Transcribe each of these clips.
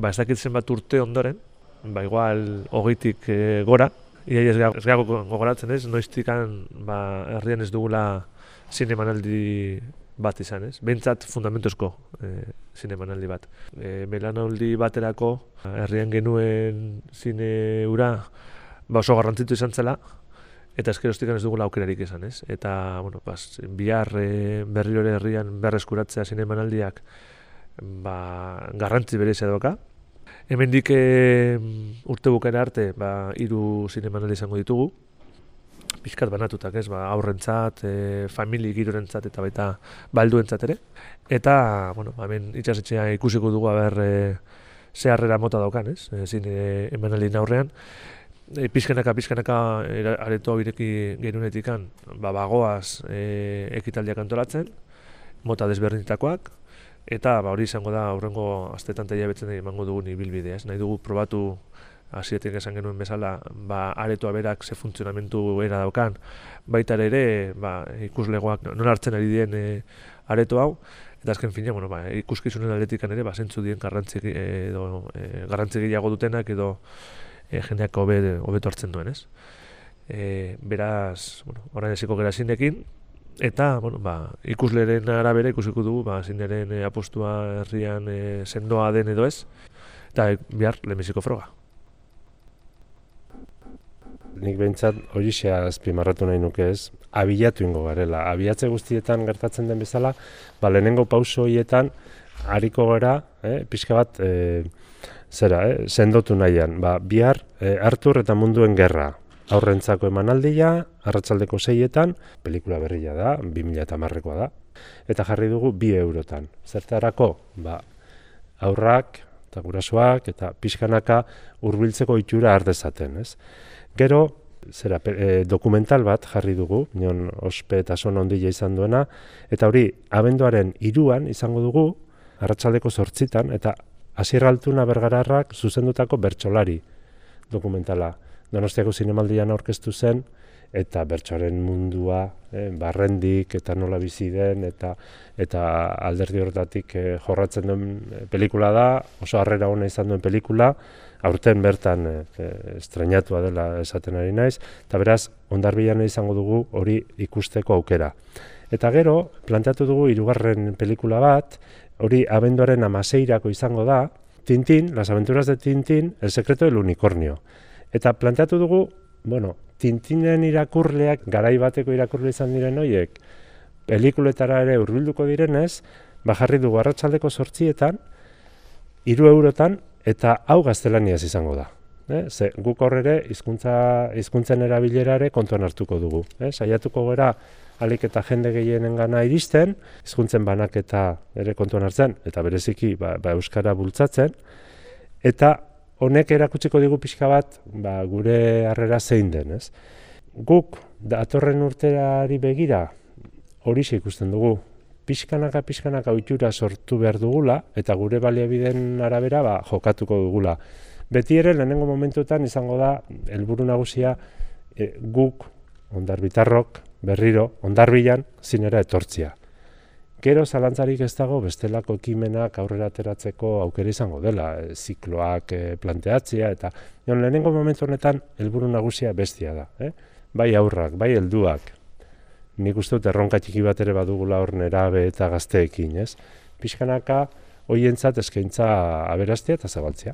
ba ez dakit zenbat urte ondoren, ba igual hogeitik e, gora, Ia ez gago gogoratzen ez, noiztikan ba, herrian ez dugula zinemanaldi bat izan ez. Bentsat fundamentuzko e, zinemanaldi bat. E, melanoldi baterako herrian genuen zine ura ba oso garrantzitu izan zela, eta eskeroztikan ez dugula aukerarik izan ez. Eta, bueno, bas, bihar e, berriro herrian berreskuratzea zinemanaldiak ba, garrantzi berezia doka, Hemen dik urte bukera arte, ba, iru zinemanaldi izango ditugu. Bizkat banatutak ez, ba, aurrentzat, e, famili girorentzat eta baita balduentzat ere. Eta, bueno, ba, hemen itxasetxea ikusiko dugu haber e, zeharrera mota daukan, ez, e, zine emanaldi aurrean. E, pizkenaka, pizkenaka areto ireki genunetikan, ba, bagoaz e, ekitaldiak antolatzen, mota desberdinetakoak, Eta ba, hori izango da aurrengo astetan taia betzen emango dugun ibilbidea, ez? Nahi dugu probatu hasietik esan genuen bezala, ba aretoa berak ze funtzionamentu era daukan, baita ere, ba ikuslegoak non hartzen ari dien e, areto hau eta azken fina, bueno, ba, ikuskizunen aldetikan ere, ba, zentzu dien garrantzi, edo, e, garrantzi gehiago dutenak edo e, jendeak hobeto hartzen duen, ez? E, beraz, bueno, orain eziko gera zinekin, Eta, bueno, ba, ikusleren arabera ikusiko dugu, ba, zineren e, apostua herrian e, sendoa den edo ez, eta e, bihar lehenbiziko froga. Nik behintzat hori xea azpimarratu nahi nuke ez, abilatu ingo garela. Abiatze guztietan gertatzen den bezala, ba, lehenengo pauso horietan, hariko gara, eh, pixka bat, e, zera, eh, sendotu nahian, ba, bihar, e, Artur eta munduen gerra, aurrentzako emanaldia, arratsaldeko seietan, pelikula berria da, 2000 eta marrekoa da, eta jarri dugu bi eurotan. Zertarako, ba, aurrak, eta gurasoak, eta pixkanaka hurbiltzeko itxura ardezaten, ez? Gero, zera, e, dokumental bat jarri dugu, nion ospe eta son ondila izan duena, eta hori, abenduaren iruan izango dugu, arratsaldeko sortzitan, eta asierraltuna bergararrak zuzendutako bertsolari dokumentala. Donostiako zinemaldian aurkeztu zen, eta bertsoaren mundua, eh, barrendik eta nola bizi den, eta, eta alderdi horretatik eh, jorratzen duen eh, pelikula da, oso harrera ona izan duen pelikula, aurten bertan eh, eh, estrenatua dela esaten ari naiz, eta beraz, ondarbilan izango dugu hori ikusteko aukera. Eta gero, planteatu dugu hirugarren pelikula bat, hori abenduaren amaseirako izango da, Tintin, Las aventuras de Tintin, El secreto del unicornio. Eta planteatu dugu, bueno, tintinen irakurleak, garai bateko irakurle izan diren horiek, pelikuletara ere urbilduko direnez, bajarri dugu arratsaldeko sortzietan, iru eurotan, eta hau gaztelaniaz izango da. Eh? Ze, guk horrere, hizkuntza hizkuntzen erabilerare kontuan hartuko dugu. Eh? Saiatuko gara, alik eta jende gehienen gana iristen, hizkuntzen banaketa ere kontuan hartzen, eta bereziki ba, ba Euskara bultzatzen, eta honek erakutsiko digu pixka bat ba, gure harrera zein den, ez? Guk datorren urterari begira hori ikusten dugu. Pixkanaka pixkanaka ohitura sortu behar dugula eta gure baliabideen arabera ba, jokatuko dugula. Beti ere lehenengo momentuetan izango da helburu nagusia e, guk ondarbitarrok berriro ondarbilan zinera etortzia. Gero zalantzarik ez dago bestelako ekimenak aurrera ateratzeko aukera izango dela, e, zikloak e, planteatzea eta jon, lehenengo momentu honetan helburu nagusia bestia da, eh? bai aurrak, bai helduak. Nik uste dut erronka txiki bat ere badugula hor nerabe eta gazteekin, ez? Piskanaka hoientzat eskaintza aberastia eta zabaltzea.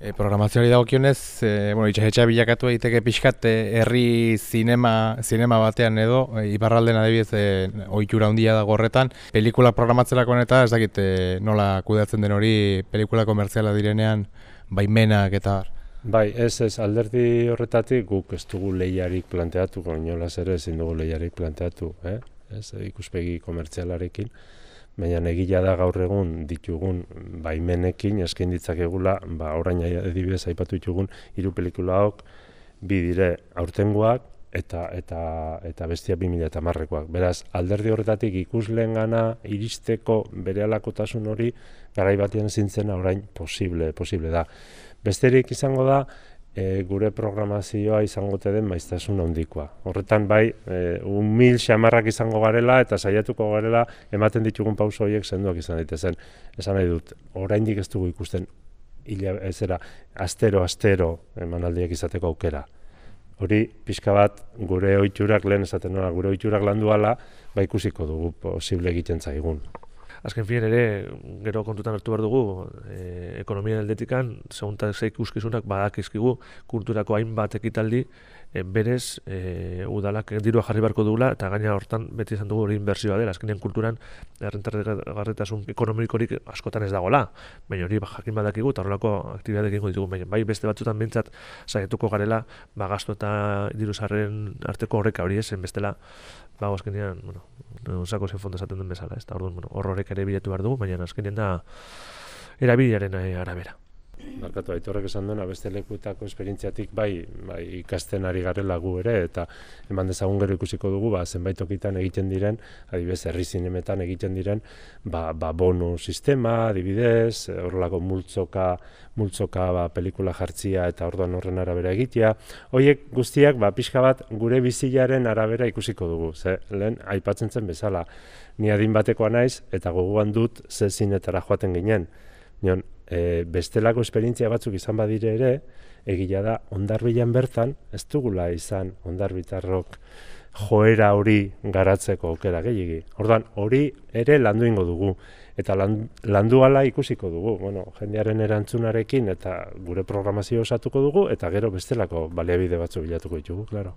E, programazioari dagokionez, e, bueno, itxasetxa bilakatu egiteke pixkat e, herri zinema, zinema batean edo, e, iparralden adibidez e, ohitura handia dago horretan, pelikula programatzelako eta ez dakit e, nola kudeatzen den hori pelikula komertziala direnean baimenak eta Bai, ez ez, alderdi horretatik guk ez dugu lehiarik planteatu, inolaz ere ezin dugu lehiarik planteatu, eh? ez, ikuspegi komertzialarekin baina egila da gaur egun ditugun baimenekin eskain ditzakegula, ba orain adibidez aipatu ditugun hiru pelikula hok bi dire aurtengoak eta eta eta bestia 2010ekoak. Beraz, alderdi horretatik ikusleengana iristeko berehalakotasun hori garai batean zintzen orain posible, posible da. Besterik izango da e, gure programazioa izango te den maiztasun handikoa. Horretan bai, e, un mil xamarrak izango garela eta saiatuko garela ematen ditugun pauso horiek senduak izan daitezen. Esan nahi dut, oraindik ez dugu ikusten hila, ez era, astero, astero emanaldiak izateko aukera. Hori, pixka bat, gure oiturak, lehen esaten nola, gure oiturak landuala, ba ikusiko dugu posible egiten zaigun. Azken fien ere, gero kontutan hartu behar dugu, e, ekonomia aldetikan, segunta zeik uskizunak badakizkigu kulturako hainbat ekitaldi, berez e, udalak dirua jarri barko dugula eta gaina hortan beti izan dugu hori inbertsioa dela. Azkenean kulturan errentargarritasun ekonomikorik askotan ez dagoela. Baina hori ba, jakin badakigu eta horrelako aktibitateak egingo ditugu. Baina bai beste batzutan bintzat saietuko garela ba, gasto eta diruzarren arteko horreka hori esen bestela ba, azkenean, bueno, usako zen fondo esaten den bezala, ez da, orduan, bueno, horrek ere bilatu behar dugu, baina azkenean da erabidearen arabera. Barkatu aitorrek esan duena beste lekuetako esperientziatik bai, bai ikasten ari garela gu ere eta eman dezagun gero ikusiko dugu ba zenbait tokitan egiten diren, adibidez herri zinemetan egiten diren, ba, ba bonu sistema, adibidez, horrelako multzoka, multzoka ba pelikula jartzia eta orduan horren arabera egitea. Hoiek guztiak ba pixka bat gure bizilaren arabera ikusiko dugu, ze lehen aipatzen zen bezala. Ni adin batekoa naiz eta gogoan dut ze zinetara joaten ginen. Nion, e, bestelako esperientzia batzuk izan badire ere, egia da, ondarbilan bertan, ez dugula izan ondarbitarrok joera hori garatzeko aukera gehiagi. Ordan hori ere landu ingo dugu, eta landu ala ikusiko dugu, bueno, jendearen erantzunarekin eta gure programazio osatuko dugu, eta gero bestelako baliabide batzuk bilatuko ditugu, klaro.